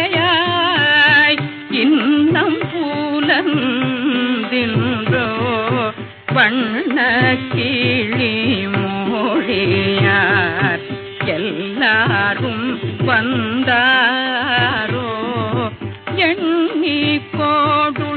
பொள்ளித்திலகையாய் இன்னம் புலந்தின்றோ வண்ண கிளி மொழியார் எல்லாரும் வந்தாரோ எண்ணி கோடுள்ளவா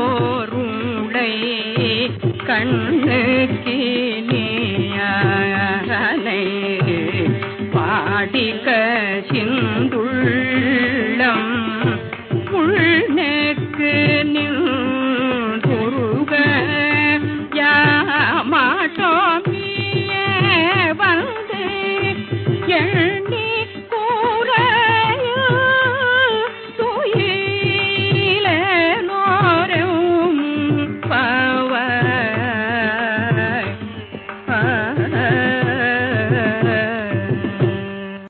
போருடை கண்ணுக்கினை பாடிக்க சிந்துள்ளம்.